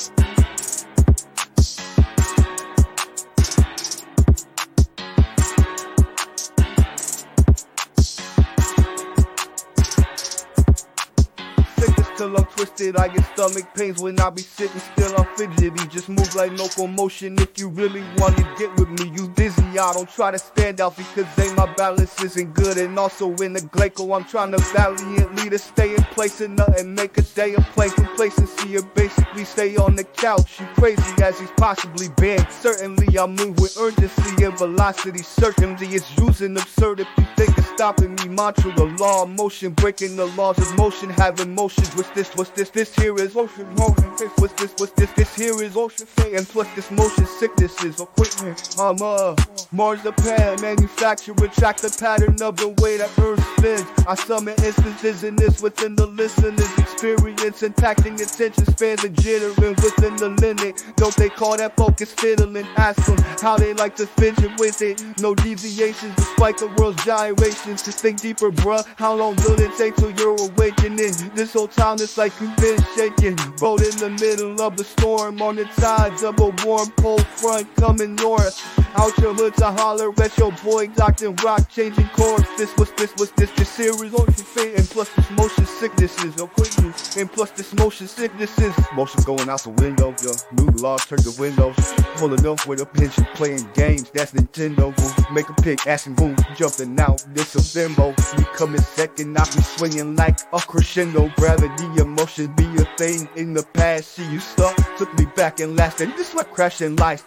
Thank you. Till I'm twisted. I get stomach pains when I be sitting still. I'm fidgety. Just move like locomotion. If you really wanna get with me, you dizzy. I don't try to stand out because they my balance isn't good. And also in the Glaco, I'm trying to valiantly to stay in place and nothing make a day of play complacency or basically stay on the couch. You crazy as he's possibly been. Certainly I move with urgency and velocity. Certainly it's using absurd if you think it's stopping me. Mantra, the law of motion, breaking the laws of motion, having motions. This? What's this? This here is ocean motion. What's this? What's this? This here is ocean and plus this motion sickness is equipment. I'm a Mars the pan, manufacture, retract the pattern of the way that Earth spins. I summon instances in this within the listener's experience, impacting attention spans and jittering within the limit. Don't they call that focus fiddling? Ask them how they like to fidget with it. No deviations despite the world's gyrations. Just think deeper, bruh. How long will it take till you're awakening? This whole time it's like you've been shaking. Boat in the middle of the storm on the tides of a warm cold front coming north. Out your hood to holler at your boy Dr. Rock changing course. This was this was this this series on your fate and plus this motion sicknesses. No quickly and plus this motion sicknesses. Motion going out the window, yo. New laws turn the windows. Pulling up with a pinch and playing games. That's Nintendo. Boom. Make a pick, asking boom, jumping out. This a bimbo. Me coming second, I be swinging like a crescendo. Gravity, emotion be a thing in the past. See you stuck, took me back and last, and this like crashing life.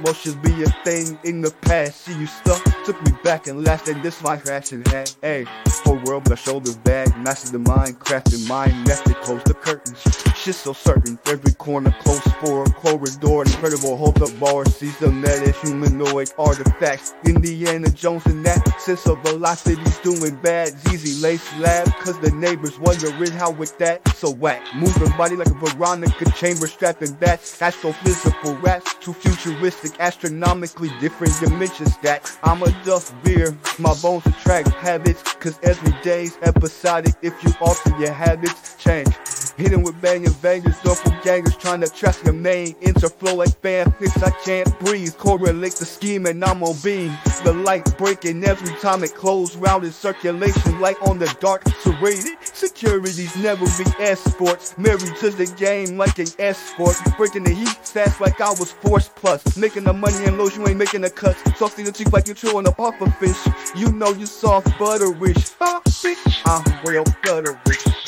Motions be a thing in the past. See you stuck, took me back and last, and this my crashing head. Hey, whole world a shoulder bag, master the mind, crafting mind method, close the curtains. Shit so certain, every corner close for a corridor. Incredible hold up bar, sees the meta humanoid artifacts. Indiana Jones and that sense of velocity's doing bad. ZZ lace lab, cause the neighbors wondering how with that. So whack, moving body like a Veronica chamber strapping back. Astrophysical rats, too futuristic, astronomically different dimensions that I'm a duff beer. My bones attract habits, cause day's episodic. If you alter your habits, change. Hitting with banging bangers, gangers trying to trust your main interflow like fan. I can't breathe. Correlate the scheme and I'm on beam. The light breaking every time it close round in circulation, like on the dark serrated. Securities never be escorts. Married to the game like an escort. Breaking the heat fast like I was force plus. Making the money and lows, you ain't making the cuts. Saucy the teeth like you're chewing a puffer fish. You know you soft butterish. bitch. I'm real butterish.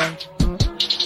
Bye.